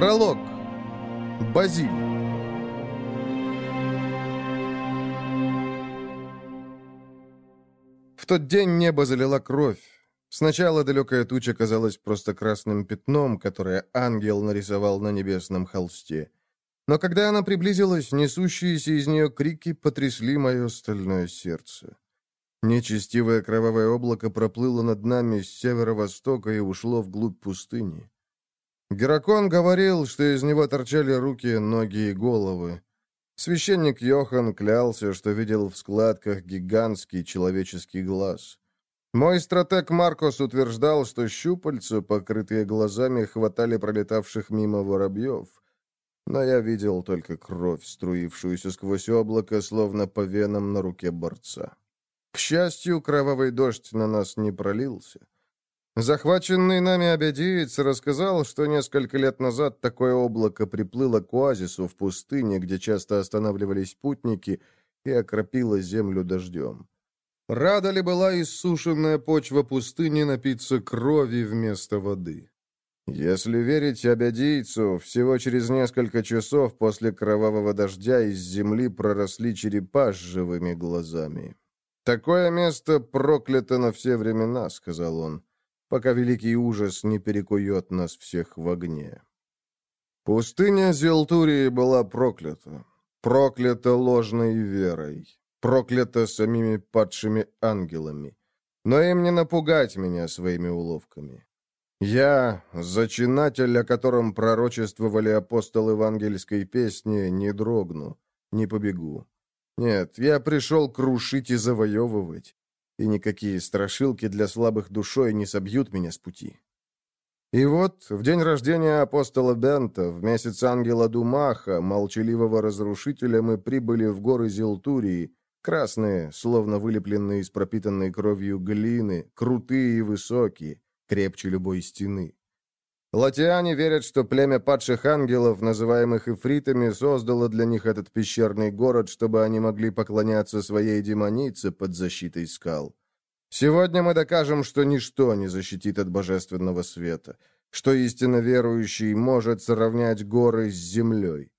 Пролог. Базиль. В тот день небо залила кровь. Сначала далекая туча казалась просто красным пятном, которое ангел нарисовал на небесном холсте. Но когда она приблизилась, несущиеся из нее крики потрясли мое стальное сердце. Нечестивое кровавое облако проплыло над нами с северо-востока и ушло вглубь пустыни. Геракон говорил, что из него торчали руки, ноги и головы. Священник Йохан клялся, что видел в складках гигантский человеческий глаз. Мой стратег Маркос утверждал, что щупальца, покрытые глазами, хватали пролетавших мимо воробьев. Но я видел только кровь, струившуюся сквозь облако, словно по венам на руке борца. К счастью, кровавый дождь на нас не пролился. Захваченный нами обедиец рассказал, что несколько лет назад такое облако приплыло к оазису в пустыне, где часто останавливались путники, и окропило землю дождем. Рада ли была иссушенная почва пустыни напиться крови вместо воды? Если верить обядийцу, всего через несколько часов после кровавого дождя из земли проросли черепа с живыми глазами. «Такое место проклято на все времена», — сказал он пока великий ужас не перекует нас всех в огне. Пустыня Зелтурии была проклята. Проклята ложной верой. Проклята самими падшими ангелами. Но им не напугать меня своими уловками. Я, зачинатель, о котором пророчествовали апостолы евангельской песни, не дрогну, не побегу. Нет, я пришел крушить и завоевывать и никакие страшилки для слабых душой не собьют меня с пути. И вот, в день рождения апостола Бента, в месяц ангела Думаха, молчаливого разрушителя, мы прибыли в горы Зелтурии, красные, словно вылепленные из пропитанной кровью глины, крутые и высокие, крепче любой стены. Латиане верят, что племя падших ангелов, называемых эфритами, создало для них этот пещерный город, чтобы они могли поклоняться своей демонице под защитой скал. Сегодня мы докажем, что ничто не защитит от божественного света, что истинно верующий может сравнять горы с землей.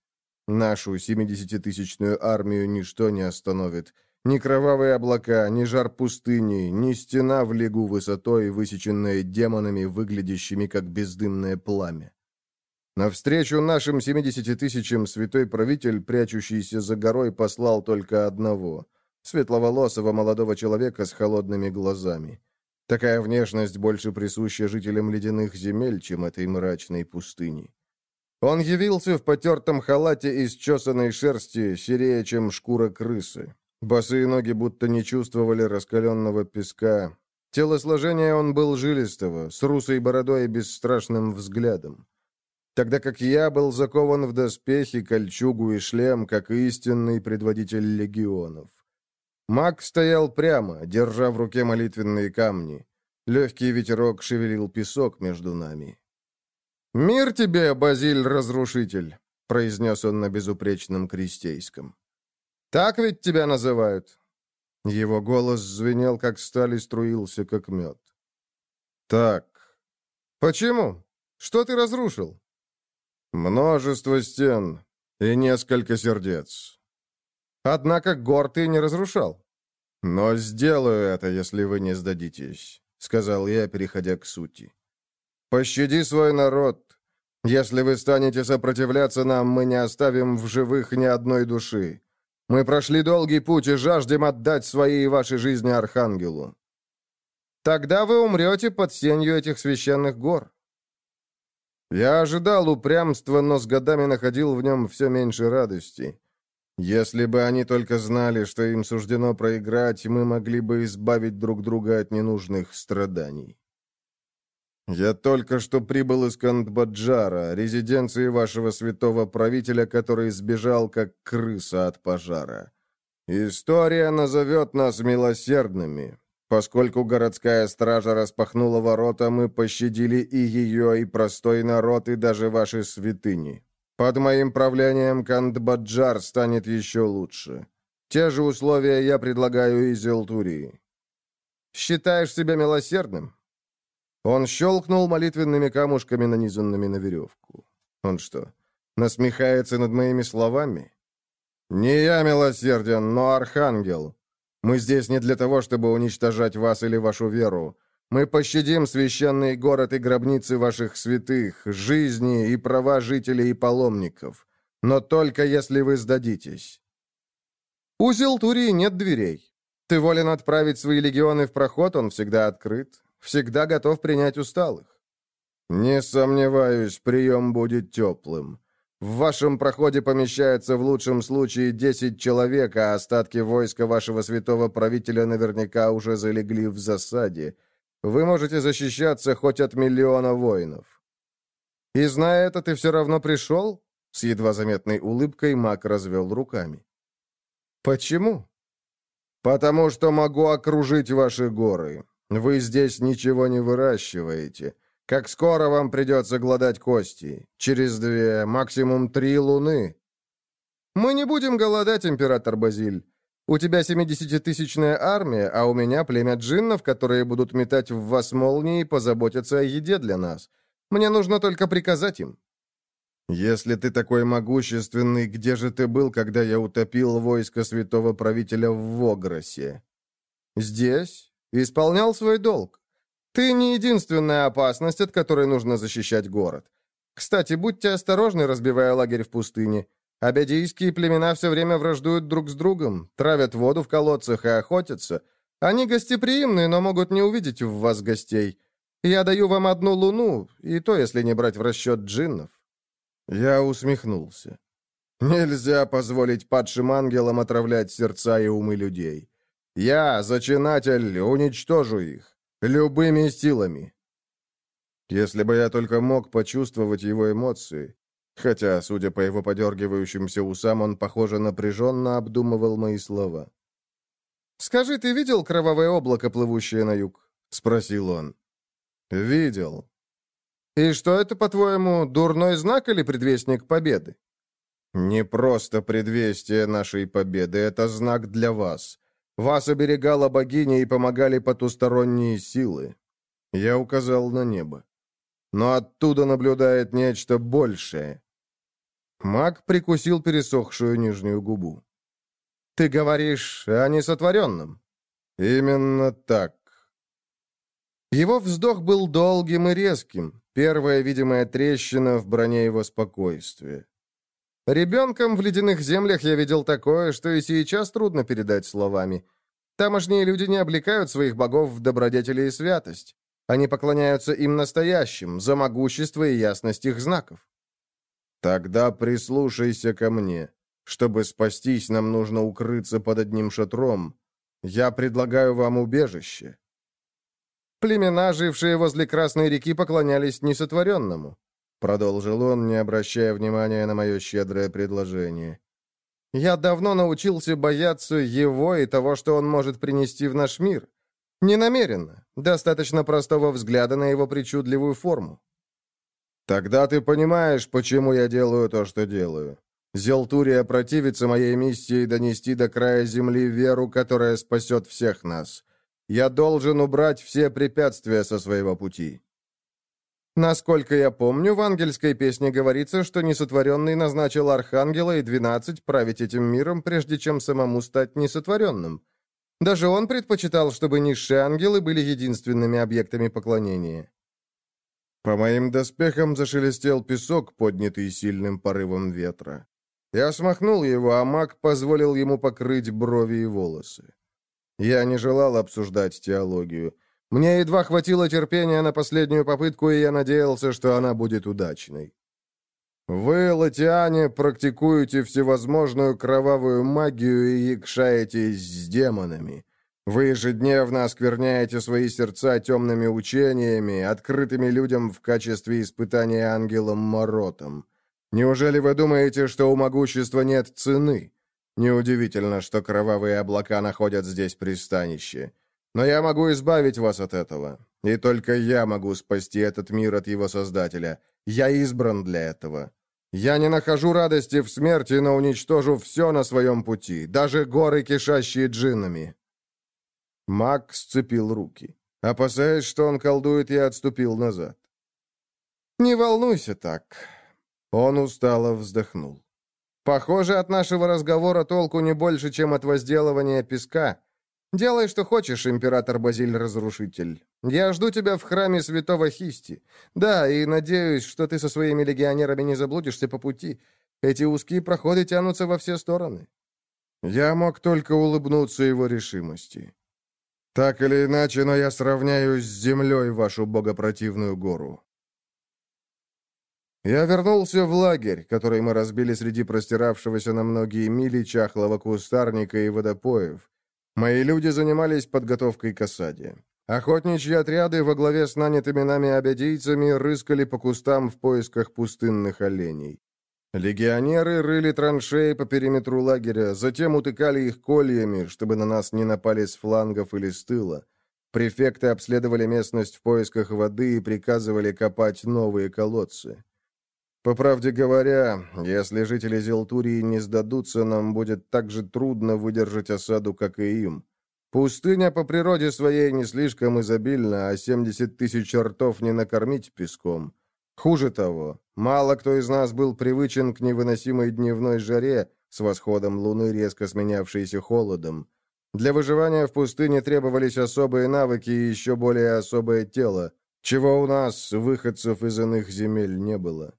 Нашу семидесятитысячную армию ничто не остановит — ни кровавые облака, ни жар пустыни, ни стена в лигу высотой, высеченная демонами, выглядящими как бездымное пламя. Навстречу нашим семидесяти тысячам святой правитель, прячущийся за горой, послал только одного — светловолосого молодого человека с холодными глазами. Такая внешность больше присуща жителям ледяных земель, чем этой мрачной пустыни. Он явился в потертом халате из чесанной шерсти, серее, чем шкура крысы. Босые ноги будто не чувствовали раскаленного песка. Телосложение он был жилистого, с русой бородой и бесстрашным взглядом. Тогда как я был закован в доспехи, кольчугу и шлем, как истинный предводитель легионов. Маг стоял прямо, держа в руке молитвенные камни. Легкий ветерок шевелил песок между нами. «Мир тебе, Базиль-разрушитель!» — произнес он на безупречном крестейском. Так ведь тебя называют?» Его голос звенел, как сталь, и струился, как мед. «Так. Почему? Что ты разрушил?» «Множество стен и несколько сердец. Однако гор ты не разрушал. Но сделаю это, если вы не сдадитесь», — сказал я, переходя к сути. «Пощади свой народ. Если вы станете сопротивляться нам, мы не оставим в живых ни одной души. Мы прошли долгий путь и жаждем отдать свои и ваши жизни Архангелу. Тогда вы умрете под сенью этих священных гор. Я ожидал упрямства, но с годами находил в нем все меньше радости. Если бы они только знали, что им суждено проиграть, мы могли бы избавить друг друга от ненужных страданий. «Я только что прибыл из Кандбаджара, резиденции вашего святого правителя, который сбежал, как крыса от пожара. История назовет нас милосердными. Поскольку городская стража распахнула ворота, мы пощадили и ее, и простой народ, и даже ваши святыни. Под моим правлением Кандбаджар станет еще лучше. Те же условия я предлагаю и Зелтурии. Считаешь себя милосердным? Он щелкнул молитвенными камушками, нанизанными на веревку. Он что, насмехается над моими словами? Не я милосерден, но архангел. Мы здесь не для того, чтобы уничтожать вас или вашу веру. Мы пощадим священный город и гробницы ваших святых, жизни и права жителей и паломников. Но только если вы сдадитесь. У Зелтурии нет дверей. Ты волен отправить свои легионы в проход, он всегда открыт, всегда готов принять усталых. Не сомневаюсь, прием будет теплым. В вашем проходе помещается в лучшем случае 10 человек, а остатки войска вашего святого правителя наверняка уже залегли в засаде. Вы можете защищаться хоть от миллиона воинов. И зная это, ты все равно пришел?» С едва заметной улыбкой маг развел руками. «Почему?» «Потому что могу окружить ваши горы. Вы здесь ничего не выращиваете. Как скоро вам придется гладать кости? Через две, максимум три луны». «Мы не будем голодать, император Базиль. У тебя семидесятитысячная армия, а у меня племя джиннов, которые будут метать в вас молнии и позаботиться о еде для нас. Мне нужно только приказать им». «Если ты такой могущественный, где же ты был, когда я утопил войско святого правителя в Вогросе?» «Здесь. Исполнял свой долг. Ты не единственная опасность, от которой нужно защищать город. Кстати, будьте осторожны, разбивая лагерь в пустыне. Абядийские племена все время враждуют друг с другом, травят воду в колодцах и охотятся. Они гостеприимные, но могут не увидеть в вас гостей. Я даю вам одну луну, и то, если не брать в расчет джиннов». Я усмехнулся. «Нельзя позволить падшим ангелам отравлять сердца и умы людей. Я, зачинатель, уничтожу их. Любыми силами». Если бы я только мог почувствовать его эмоции, Хотя, судя по его подергивающимся усам, он, похоже, напряженно обдумывал мои слова. «Скажи, ты видел кровавое облако, плывущее на юг?» — спросил он. «Видел». «И что это, по-твоему, дурной знак или предвестник победы?» «Не просто предвестие нашей победы, это знак для вас. Вас оберегала богиня и помогали потусторонние силы». Я указал на небо но оттуда наблюдает нечто большее. Маг прикусил пересохшую нижнюю губу. «Ты говоришь о несотворенном?» «Именно так». Его вздох был долгим и резким, первая видимая трещина в броне его спокойствия. Ребенком в ледяных землях я видел такое, что и сейчас трудно передать словами. Тамошние люди не облекают своих богов в добродетели и святость. Они поклоняются им настоящим, за могущество и ясность их знаков. Тогда прислушайся ко мне. Чтобы спастись, нам нужно укрыться под одним шатром. Я предлагаю вам убежище. Племена, жившие возле Красной реки, поклонялись несотворенному. Продолжил он, не обращая внимания на мое щедрое предложение. «Я давно научился бояться его и того, что он может принести в наш мир. Не намеренно. Достаточно простого взгляда на его причудливую форму. Тогда ты понимаешь, почему я делаю то, что делаю. Зелтурия противится моей миссии донести до края земли веру, которая спасет всех нас. Я должен убрать все препятствия со своего пути. Насколько я помню, в ангельской песне говорится, что несотворенный назначил архангела и двенадцать править этим миром, прежде чем самому стать несотворенным. Даже он предпочитал, чтобы низшие ангелы были единственными объектами поклонения. По моим доспехам зашелестел песок, поднятый сильным порывом ветра. Я смахнул его, а маг позволил ему покрыть брови и волосы. Я не желал обсуждать теологию. Мне едва хватило терпения на последнюю попытку, и я надеялся, что она будет удачной. Вы, латиане, практикуете всевозможную кровавую магию и якшаетесь с демонами. Вы ежедневно оскверняете свои сердца темными учениями, открытыми людям в качестве испытания ангелом Моротом. Неужели вы думаете, что у могущества нет цены? Неудивительно, что кровавые облака находят здесь пристанище. Но я могу избавить вас от этого. И только я могу спасти этот мир от его создателя. Я избран для этого. Я не нахожу радости в смерти, но уничтожу все на своем пути, даже горы, кишащие джиннами». Маг сцепил руки. Опасаясь, что он колдует, я отступил назад. «Не волнуйся так. Он устало вздохнул. «Похоже, от нашего разговора толку не больше, чем от возделывания песка. Делай, что хочешь, император Базиль-разрушитель. Я жду тебя в храме святого Хисти. Да, и надеюсь, что ты со своими легионерами не заблудишься по пути. Эти узкие проходы тянутся во все стороны». Я мог только улыбнуться его решимости. «Так или иначе, но я сравняюсь с землей вашу богопротивную гору». Я вернулся в лагерь, который мы разбили среди простиравшегося на многие мили чахлого кустарника и водопоев. Мои люди занимались подготовкой к осаде. Охотничьи отряды во главе с нанятыми нами обядийцами рыскали по кустам в поисках пустынных оленей. Легионеры рыли траншеи по периметру лагеря, затем утыкали их кольями, чтобы на нас не напали с флангов или с тыла. Префекты обследовали местность в поисках воды и приказывали копать новые колодцы. По правде говоря, если жители Зелтурии не сдадутся, нам будет так же трудно выдержать осаду, как и им. Пустыня по природе своей не слишком изобильна, а 70 тысяч ртов не накормить песком. Хуже того, мало кто из нас был привычен к невыносимой дневной жаре с восходом луны, резко сменявшейся холодом. Для выживания в пустыне требовались особые навыки и еще более особое тело, чего у нас, выходцев из иных земель, не было.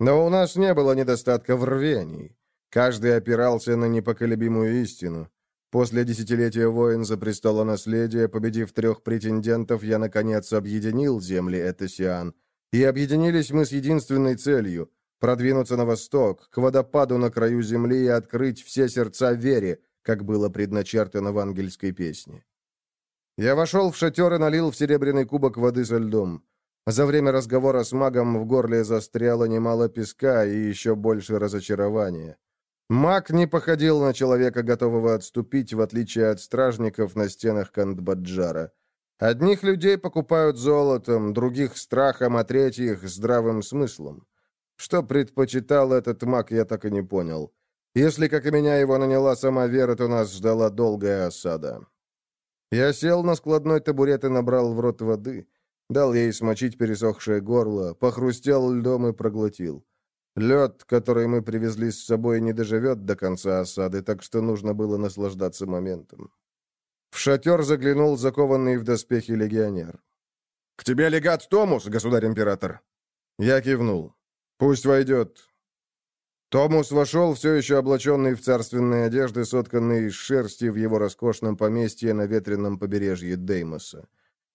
Но у нас не было недостатка в рвении. Каждый опирался на непоколебимую истину. После десятилетия войн за престолонаследие, победив трех претендентов, я, наконец, объединил земли Этосиан. И объединились мы с единственной целью — продвинуться на восток, к водопаду на краю земли и открыть все сердца вере, как было предначертано в ангельской песне. Я вошел в шатер и налил в серебряный кубок воды со льдом. За время разговора с магом в горле застряло немало песка и еще больше разочарования. Маг не походил на человека, готового отступить, в отличие от стражников на стенах Кандбаджара. Одних людей покупают золотом, других — страхом, а третьих — здравым смыслом. Что предпочитал этот маг, я так и не понял. Если, как и меня, его наняла сама Вера, то нас ждала долгая осада. Я сел на складной табурет и набрал в рот воды. Дал ей смочить пересохшее горло, похрустел льдом и проглотил. Лед, который мы привезли с собой, не доживет до конца осады, так что нужно было наслаждаться моментом. В шатер заглянул закованный в доспехи легионер. «К тебе легат Томус, государь-император!» Я кивнул. «Пусть войдет». Томус вошел, все еще облаченный в царственные одежды, сотканные из шерсти в его роскошном поместье на ветреном побережье Деймоса.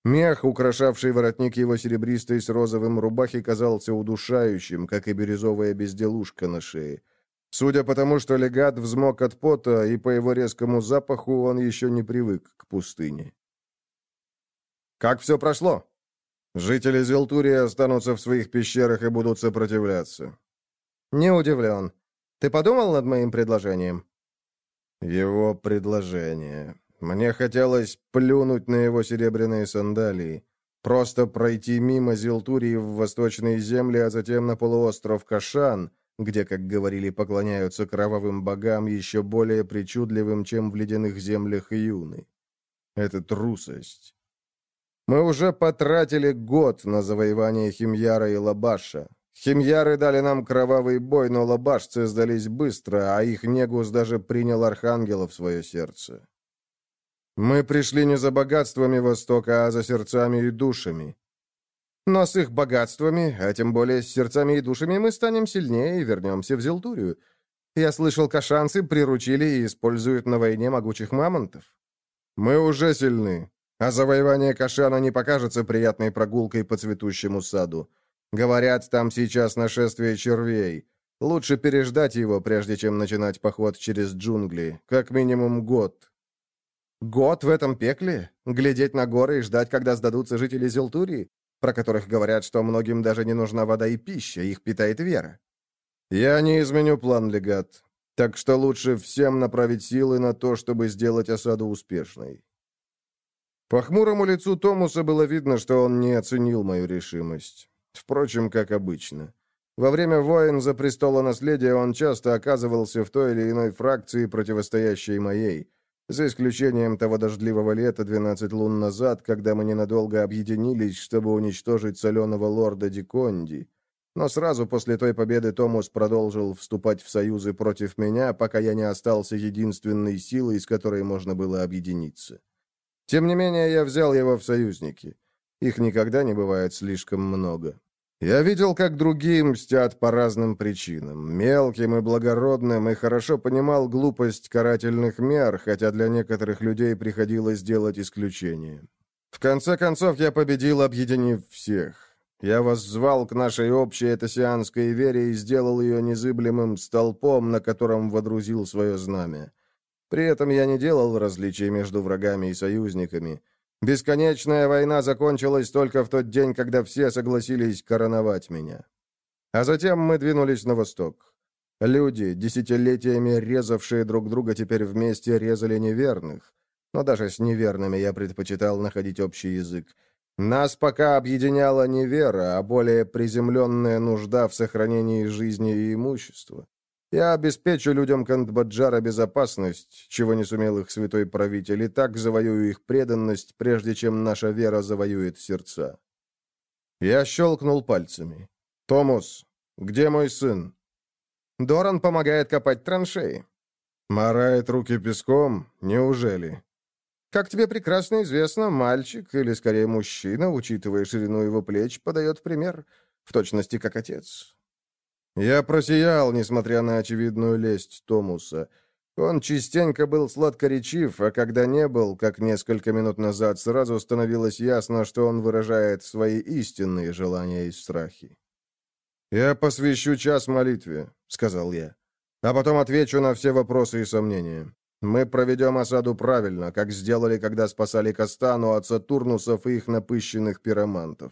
Мех, украшавший воротник его серебристой с розовым рубахи, казался удушающим, как и бирюзовая безделушка на шее. Судя по тому, что легат взмок от пота, и по его резкому запаху он еще не привык к пустыне. «Как все прошло?» «Жители Зелтурии останутся в своих пещерах и будут сопротивляться». «Не удивлен. Ты подумал над моим предложением?» «Его предложение. Мне хотелось плюнуть на его серебряные сандалии, просто пройти мимо Зилтурии в восточные земли, а затем на полуостров Кашан, где, как говорили, поклоняются кровавым богам еще более причудливым, чем в ледяных землях Юны. Это трусость. Мы уже потратили год на завоевание Химьяра и Лабаша. Химьяры дали нам кровавый бой, но лабашцы сдались быстро, а их негус даже принял Архангела в свое сердце. Мы пришли не за богатствами Востока, а за сердцами и душами. Но с их богатствами, а тем более с сердцами и душами, мы станем сильнее и вернемся в Зелтурию. Я слышал, кашанцы приручили и используют на войне могучих мамонтов. Мы уже сильны, а завоевание Кашана не покажется приятной прогулкой по цветущему саду. Говорят, там сейчас нашествие червей. Лучше переждать его, прежде чем начинать поход через джунгли. Как минимум год, Год в этом пекле? Глядеть на горы и ждать, когда сдадутся жители Зелтурии, про которых говорят, что многим даже не нужна вода и пища, их питает вера? Я не изменю план, легат. Так что лучше всем направить силы на то, чтобы сделать осаду успешной. По хмурому лицу Томуса было видно, что он не оценил мою решимость. Впрочем, как обычно. Во время войн за престолонаследие он часто оказывался в той или иной фракции, противостоящей моей. За исключением того дождливого лета 12 лун назад, когда мы ненадолго объединились, чтобы уничтожить соленого лорда Диконди. Но сразу после той победы Томус продолжил вступать в союзы против меня, пока я не остался единственной силой, с которой можно было объединиться. Тем не менее, я взял его в союзники. Их никогда не бывает слишком много. Я видел, как другие мстят по разным причинам, мелким и благородным, и хорошо понимал глупость карательных мер, хотя для некоторых людей приходилось делать исключение. В конце концов, я победил, объединив всех. Я воззвал к нашей общей этосианской вере и сделал ее незыблемым столпом, на котором водрузил свое знамя. При этом я не делал различий между врагами и союзниками. Бесконечная война закончилась только в тот день, когда все согласились короновать меня. А затем мы двинулись на восток. Люди, десятилетиями резавшие друг друга, теперь вместе резали неверных. Но даже с неверными я предпочитал находить общий язык. Нас пока объединяла не вера, а более приземленная нужда в сохранении жизни и имущества. Я обеспечу людям Кандбаджара безопасность, чего не сумел их святой правитель, и так завоюю их преданность, прежде чем наша вера завоюет сердца. Я щелкнул пальцами. «Томус, где мой сын?» Доран помогает копать траншеи. Морает руки песком? Неужели? Как тебе прекрасно известно, мальчик, или скорее мужчина, учитывая ширину его плеч, подает пример, в точности как отец. Я просиял, несмотря на очевидную лесть Томуса. Он частенько был сладкоречив, а когда не был, как несколько минут назад, сразу становилось ясно, что он выражает свои истинные желания и страхи. «Я посвящу час молитве», — сказал я, — «а потом отвечу на все вопросы и сомнения. Мы проведем осаду правильно, как сделали, когда спасали Кастану от Сатурнусов и их напыщенных пиромантов».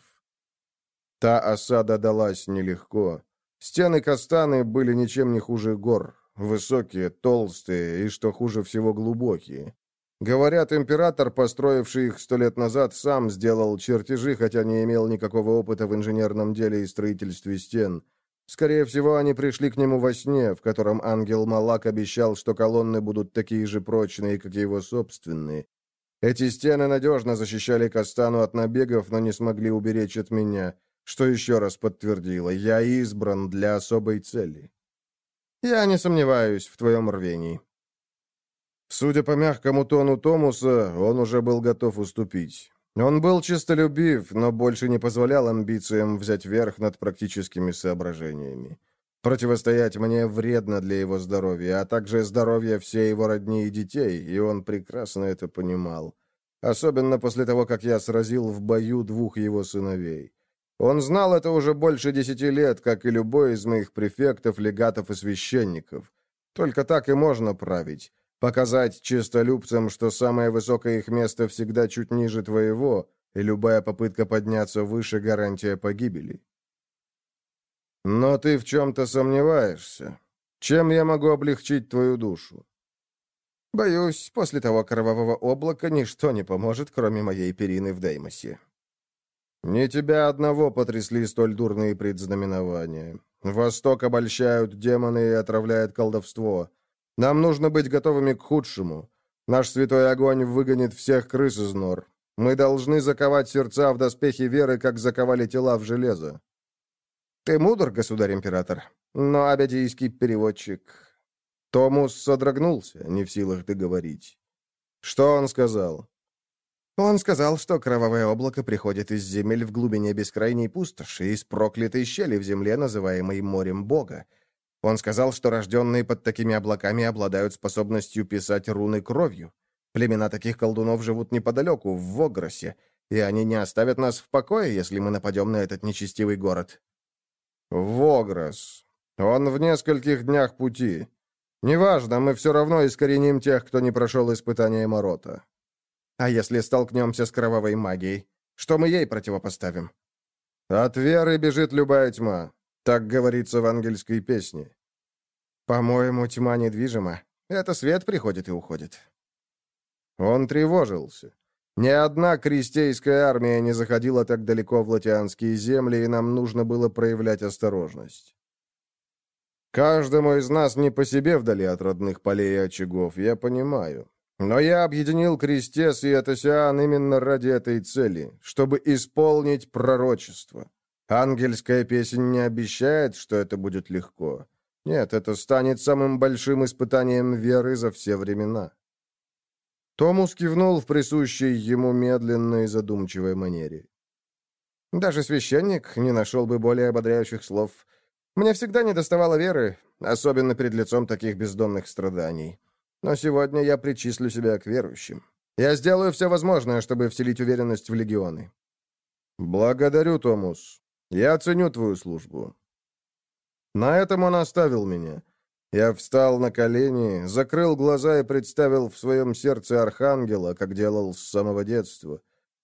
Та осада далась нелегко. Стены Кастаны были ничем не хуже гор. Высокие, толстые и, что хуже всего, глубокие. Говорят, император, построивший их сто лет назад, сам сделал чертежи, хотя не имел никакого опыта в инженерном деле и строительстве стен. Скорее всего, они пришли к нему во сне, в котором ангел Малак обещал, что колонны будут такие же прочные, как его собственные. Эти стены надежно защищали Кастану от набегов, но не смогли уберечь от меня что еще раз подтвердило, я избран для особой цели. Я не сомневаюсь в твоем рвении. Судя по мягкому тону Томуса, он уже был готов уступить. Он был честолюбив, но больше не позволял амбициям взять верх над практическими соображениями. Противостоять мне вредно для его здоровья, а также здоровья всей его родни и детей, и он прекрасно это понимал. Особенно после того, как я сразил в бою двух его сыновей. Он знал это уже больше десяти лет, как и любой из моих префектов, легатов и священников. Только так и можно править. Показать чистолюбцам, что самое высокое их место всегда чуть ниже твоего, и любая попытка подняться выше – гарантия погибели. Но ты в чем-то сомневаешься. Чем я могу облегчить твою душу? Боюсь, после того кровавого облака ничто не поможет, кроме моей перины в Деймосе. Не тебя одного потрясли столь дурные предзнаменования. Восток обольщают демоны и отравляет колдовство. Нам нужно быть готовыми к худшему. Наш святой огонь выгонит всех крыс из нор. Мы должны заковать сердца в доспехи веры, как заковали тела в железо. Ты мудр, государь-император, но абядийский переводчик... Томус содрогнулся, не в силах договорить. Что он сказал? Он сказал, что кровавое облако приходит из земель в глубине бескрайней пустоши, из проклятой щели в земле, называемой морем Бога. Он сказал, что рожденные под такими облаками обладают способностью писать руны кровью. Племена таких колдунов живут неподалеку, в Вогросе, и они не оставят нас в покое, если мы нападем на этот нечестивый город. Вогрос. Он в нескольких днях пути. Неважно, мы все равно искореним тех, кто не прошел испытание Морота. А если столкнемся с кровавой магией? Что мы ей противопоставим? От веры бежит любая тьма. Так говорится в ангельской песне. По-моему, тьма недвижима. Это свет приходит и уходит. Он тревожился. Ни одна крестейская армия не заходила так далеко в латианские земли, и нам нужно было проявлять осторожность. Каждому из нас не по себе вдали от родных полей и очагов, я понимаю. Но я объединил Крестес и Атосиан именно ради этой цели, чтобы исполнить пророчество. Ангельская песня не обещает, что это будет легко. Нет, это станет самым большим испытанием веры за все времена. Томус кивнул в присущей ему медленной и задумчивой манере. Даже священник не нашел бы более ободряющих слов. Мне всегда не доставало веры, особенно перед лицом таких бездонных страданий. Но сегодня я причислю себя к верующим. Я сделаю все возможное, чтобы вселить уверенность в легионы. Благодарю, Томус. Я ценю твою службу. На этом он оставил меня. Я встал на колени, закрыл глаза и представил в своем сердце архангела, как делал с самого детства.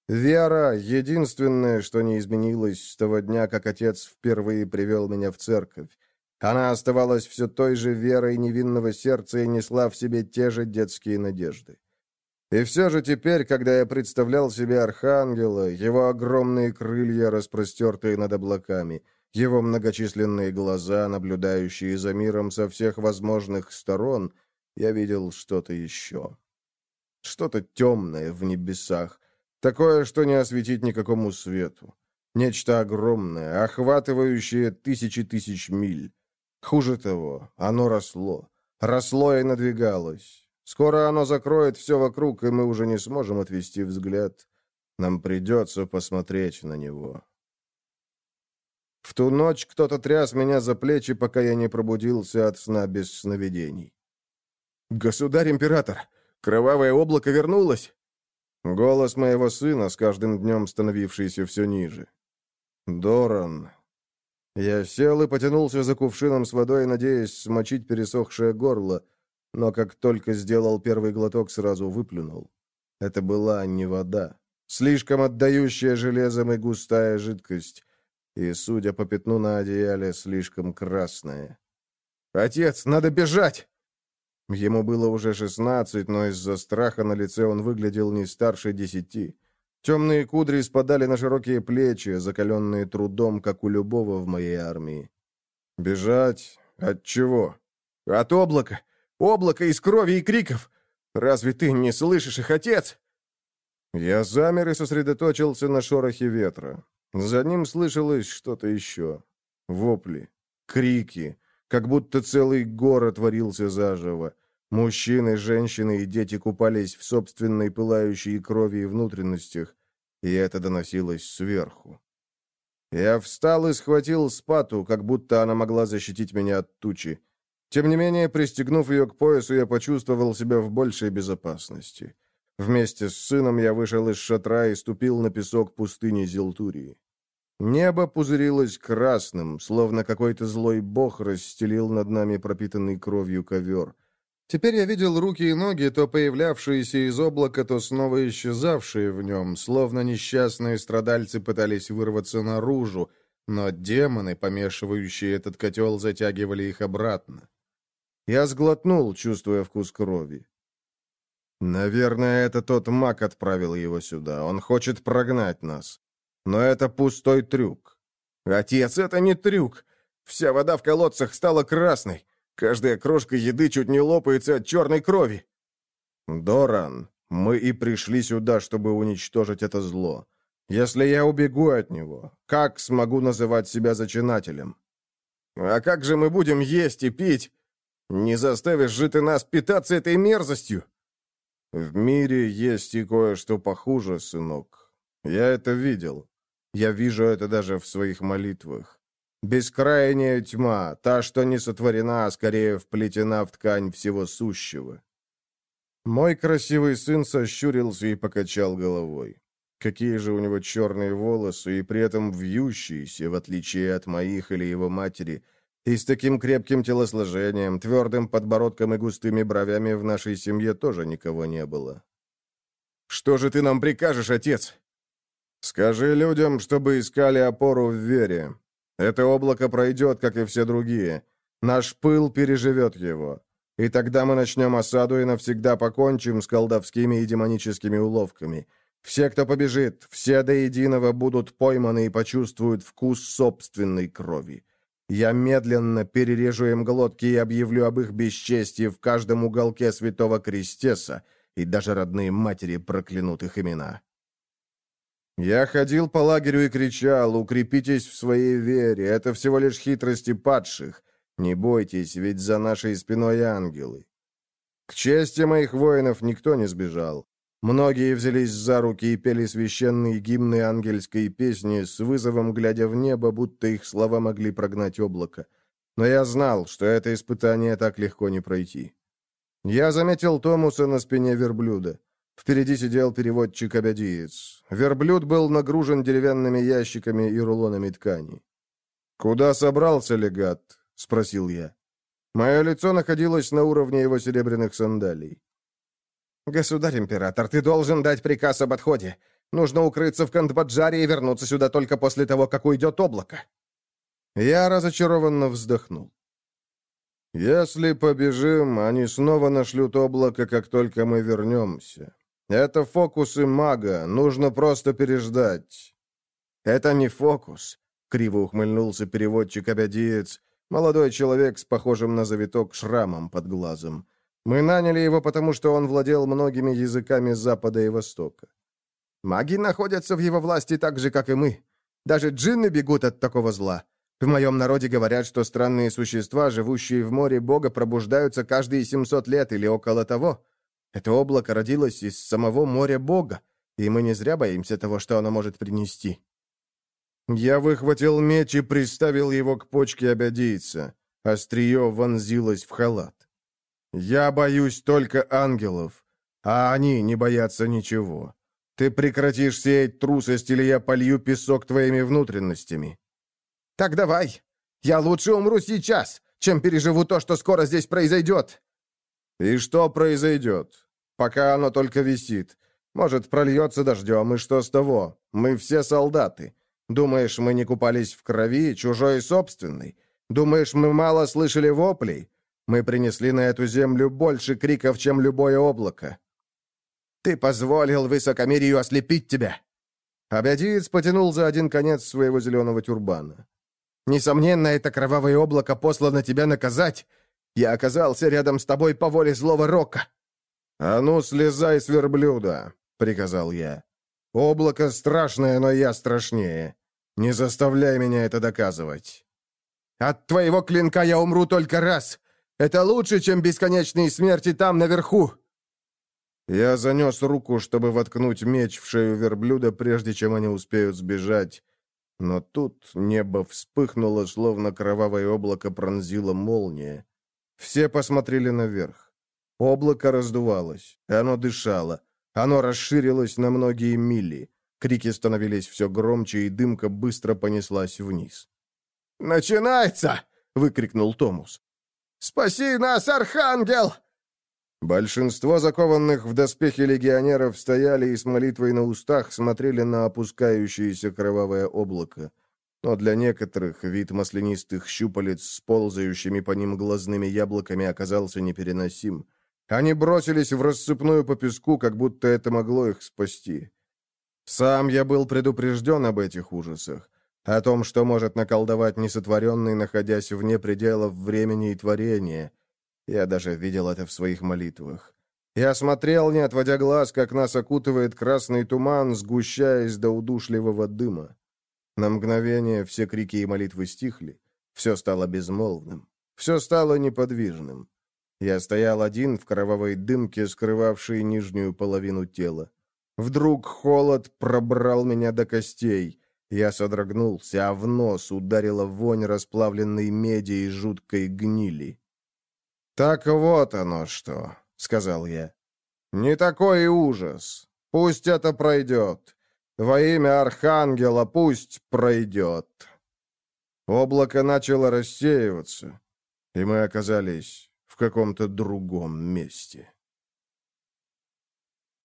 Вера — единственное, что не изменилось с того дня, как отец впервые привел меня в церковь. Она оставалась все той же верой невинного сердца и несла в себе те же детские надежды. И все же теперь, когда я представлял себе архангела, его огромные крылья, распростертые над облаками — его многочисленные глаза, наблюдающие за миром со всех возможных сторон, я видел что-то еще. Что-то темное в небесах, такое, что не осветить никакому свету. Нечто огромное, охватывающее тысячи тысяч миль. Хуже того, оно росло. Росло и надвигалось. Скоро оно закроет все вокруг, и мы уже не сможем отвести взгляд. Нам придется посмотреть на него. В ту ночь кто-то тряс меня за плечи, пока я не пробудился от сна без сновидений. «Государь-император! Кровавое облако вернулось!» Голос моего сына, с каждым днем становившийся все ниже. «Доран!» Я сел и потянулся за кувшином с водой, надеясь смочить пересохшее горло, но как только сделал первый глоток, сразу выплюнул. Это была не вода. Слишком отдающая железом и густая жидкость и, судя по пятну на одеяле, слишком красное. «Отец, надо бежать!» Ему было уже шестнадцать, но из-за страха на лице он выглядел не старше десяти. Темные кудри спадали на широкие плечи, закаленные трудом, как у любого в моей армии. «Бежать? От чего?» «От облака! Облака из крови и криков! Разве ты не слышишь их, отец?» Я замер и сосредоточился на шорохе ветра. За ним слышалось что-то еще. Вопли, крики, как будто целый город творился заживо. Мужчины, женщины и дети купались в собственной пылающей крови и внутренностях, и это доносилось сверху. Я встал и схватил спату, как будто она могла защитить меня от тучи. Тем не менее, пристегнув ее к поясу, я почувствовал себя в большей безопасности. Вместе с сыном я вышел из шатра и ступил на песок пустыни Зилтурии. Небо пузырилось красным, словно какой-то злой бог расстелил над нами пропитанный кровью ковер. Теперь я видел руки и ноги, то появлявшиеся из облака, то снова исчезавшие в нем, словно несчастные страдальцы пытались вырваться наружу, но демоны, помешивающие этот котел, затягивали их обратно. Я сглотнул, чувствуя вкус крови. Наверное, это тот маг отправил его сюда. Он хочет прогнать нас. Но это пустой трюк. Отец, это не трюк. Вся вода в колодцах стала красной. Каждая крошка еды чуть не лопается от черной крови. Доран, мы и пришли сюда, чтобы уничтожить это зло. Если я убегу от него, как смогу называть себя зачинателем? А как же мы будем есть и пить? Не заставишь же ты нас питаться этой мерзостью? В мире есть и кое-что похуже, сынок. Я это видел. Я вижу это даже в своих молитвах. Бескрайняя тьма, та, что не сотворена, а скорее вплетена в ткань всего сущего. Мой красивый сын сощурился и покачал головой. Какие же у него черные волосы, и при этом вьющиеся, в отличие от моих или его матери, и с таким крепким телосложением, твердым подбородком и густыми бровями в нашей семье тоже никого не было. «Что же ты нам прикажешь, отец?» Скажи людям, чтобы искали опору в вере. Это облако пройдет, как и все другие. Наш пыл переживет его. И тогда мы начнем осаду и навсегда покончим с колдовскими и демоническими уловками. Все, кто побежит, все до единого будут пойманы и почувствуют вкус собственной крови. Я медленно перережу им глотки и объявлю об их бесчестии в каждом уголке святого Крестеса, и даже родные матери проклянут их имена. Я ходил по лагерю и кричал, укрепитесь в своей вере, это всего лишь хитрости падших. Не бойтесь, ведь за нашей спиной ангелы. К чести моих воинов никто не сбежал. Многие взялись за руки и пели священные гимны ангельской песни с вызовом, глядя в небо, будто их слова могли прогнать облако. Но я знал, что это испытание так легко не пройти. Я заметил Томуса на спине верблюда. Впереди сидел переводчик-обядиец. Верблюд был нагружен деревянными ящиками и рулонами ткани. «Куда собрался легат?» — спросил я. Мое лицо находилось на уровне его серебряных сандалий. «Государь-император, ты должен дать приказ об отходе. Нужно укрыться в Кандбаджаре и вернуться сюда только после того, как уйдет облако». Я разочарованно вздохнул. «Если побежим, они снова нашлют облако, как только мы вернемся. Это фокусы мага, нужно просто переждать». «Это не фокус», — криво ухмыльнулся переводчик-обядиец, молодой человек с похожим на завиток шрамом под глазом. Мы наняли его, потому что он владел многими языками Запада и Востока. Маги находятся в его власти так же, как и мы. Даже джинны бегут от такого зла. В моем народе говорят, что странные существа, живущие в море Бога, пробуждаются каждые 700 лет или около того. Это облако родилось из самого моря Бога, и мы не зря боимся того, что оно может принести. Я выхватил меч и приставил его к почке обядийца. Острие вонзилось в халат. Я боюсь только ангелов, а они не боятся ничего. Ты прекратишь сеять трусость, или я полью песок твоими внутренностями. Так давай. Я лучше умру сейчас, чем переживу то, что скоро здесь произойдет. И что произойдет? Пока оно только висит. Может, прольется дождем, и что с того? Мы все солдаты. Думаешь, мы не купались в крови, чужой и собственной? Думаешь, мы мало слышали воплей? Мы принесли на эту землю больше криков, чем любое облако. Ты позволил высокомерию ослепить тебя. Обядиец потянул за один конец своего зеленого тюрбана. Несомненно, это кровавое облако послано тебя наказать. Я оказался рядом с тобой по воле злого рока. «А ну, слезай с верблюда!» — приказал я. «Облако страшное, но я страшнее. Не заставляй меня это доказывать». «От твоего клинка я умру только раз. Это лучше, чем бесконечные смерти там, наверху!» Я занес руку, чтобы воткнуть меч в шею верблюда, прежде чем они успеют сбежать. Но тут небо вспыхнуло, словно кровавое облако пронзило молния. Все посмотрели наверх. Облако раздувалось, оно дышало, оно расширилось на многие мили. Крики становились все громче, и дымка быстро понеслась вниз. «Начинается!» — выкрикнул Томус. «Спаси нас, Архангел!» Большинство закованных в доспехи легионеров стояли и с молитвой на устах смотрели на опускающееся кровавое облако. Но для некоторых вид маслянистых щупалец с ползающими по ним глазными яблоками оказался непереносим. Они бросились в рассыпную по песку, как будто это могло их спасти. Сам я был предупрежден об этих ужасах, о том, что может наколдовать несотворенный, находясь вне пределов времени и творения. Я даже видел это в своих молитвах. Я смотрел, не отводя глаз, как нас окутывает красный туман, сгущаясь до удушливого дыма. На мгновение все крики и молитвы стихли. Все стало безмолвным. Все стало неподвижным. Я стоял один в кровавой дымке, скрывавшей нижнюю половину тела. Вдруг холод пробрал меня до костей. Я содрогнулся, а в нос ударила вонь расплавленной меди и жуткой гнили. «Так вот оно что», — сказал я. «Не такой и ужас. Пусть это пройдет. Во имя Архангела пусть пройдет». Облако начало рассеиваться, и мы оказались в каком-то другом месте.